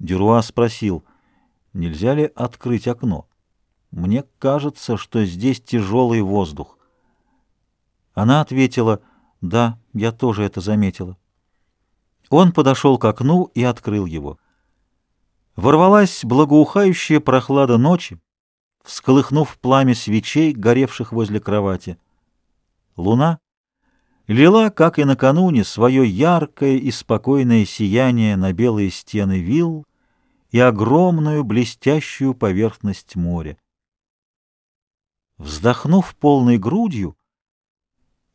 Дюруа спросил, нельзя ли открыть окно. Мне кажется, что здесь тяжелый воздух. Она ответила, да, я тоже это заметила. Он подошел к окну и открыл его. Ворвалась благоухающая прохлада ночи, всколыхнув пламя свечей, горевших возле кровати. Луна лила, как и накануне, свое яркое и спокойное сияние на белые стены вилл и огромную блестящую поверхность моря. Вздохнув полной грудью,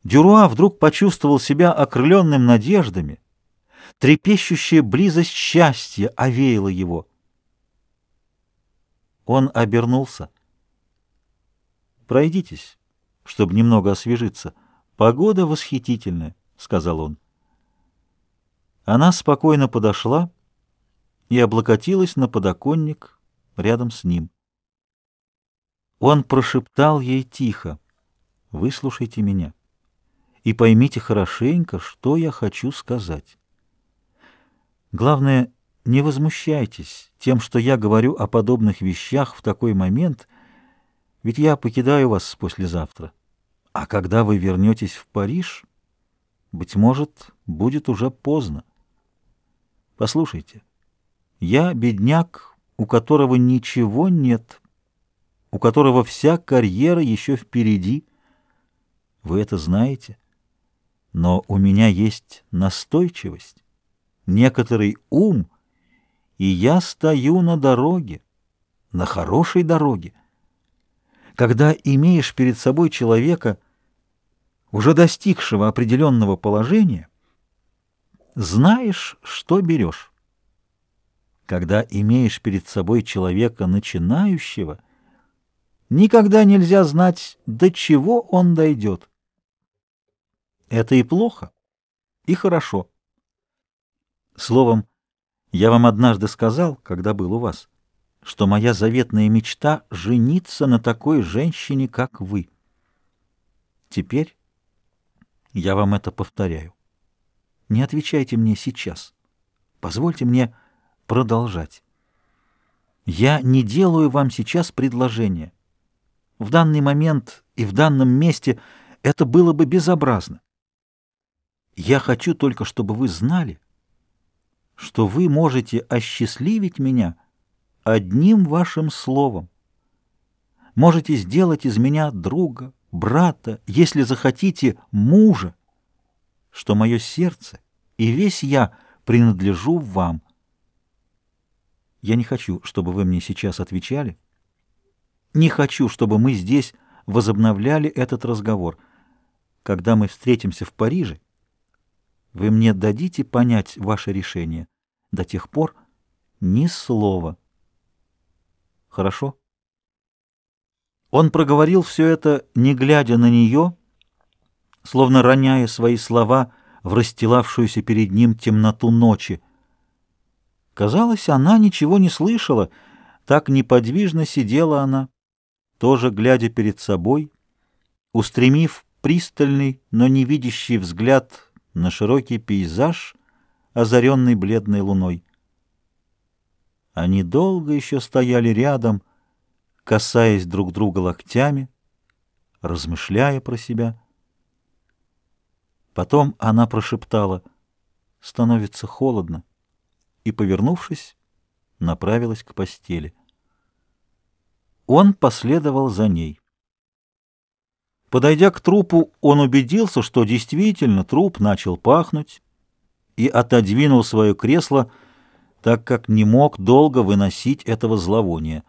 Дюруа вдруг почувствовал себя окрыленным надеждами, трепещущая близость счастья овеяла его. Он обернулся. «Пройдитесь, чтобы немного освежиться. Погода восхитительная», — сказал он. Она спокойно подошла и облокотилась на подоконник рядом с ним. Он прошептал ей тихо, «Выслушайте меня и поймите хорошенько, что я хочу сказать. Главное, не возмущайтесь тем, что я говорю о подобных вещах в такой момент, ведь я покидаю вас послезавтра. А когда вы вернетесь в Париж, быть может, будет уже поздно. Послушайте, я бедняк, у которого ничего нет, у которого вся карьера еще впереди. Вы это знаете? Но у меня есть настойчивость, некоторый ум, и я стою на дороге, на хорошей дороге. Когда имеешь перед собой человека, уже достигшего определенного положения, знаешь, что берешь. Когда имеешь перед собой человека начинающего, никогда нельзя знать, до чего он дойдет. Это и плохо, и хорошо. Словом, я вам однажды сказал, когда был у вас, что моя заветная мечта — жениться на такой женщине, как вы. Теперь я вам это повторяю. Не отвечайте мне сейчас. Позвольте мне продолжать. Я не делаю вам сейчас предложение. В данный момент и в данном месте это было бы безобразно. Я хочу только, чтобы вы знали, что вы можете осчастливить меня одним вашим словом. Можете сделать из меня друга, брата, если захотите, мужа, что мое сердце и весь я принадлежу вам. Я не хочу, чтобы вы мне сейчас отвечали. Не хочу, чтобы мы здесь возобновляли этот разговор. Когда мы встретимся в Париже, вы мне дадите понять ваше решение. До тех пор ни слова. Хорошо? Он проговорил все это, не глядя на нее, словно роняя свои слова в расстилавшуюся перед ним темноту ночи. Казалось, она ничего не слышала, так неподвижно сидела она, тоже глядя перед собой, устремив пристальный, но не видящий взгляд на широкий пейзаж, озаренный бледной луной. Они долго еще стояли рядом, касаясь друг друга локтями, размышляя про себя. Потом она прошептала «Становится холодно» и, повернувшись, направилась к постели. Он последовал за ней. Подойдя к трупу, он убедился, что действительно труп начал пахнуть, и отодвинул свое кресло, так как не мог долго выносить этого зловония.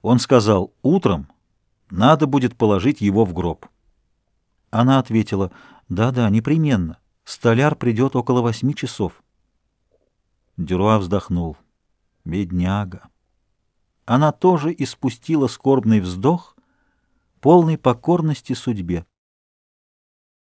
Он сказал, утром надо будет положить его в гроб. Она ответила, да-да, непременно. Столяр придет около восьми часов. Дюруа вздохнул. Бедняга. Она тоже испустила скорбный вздох, полной покорности судьбе.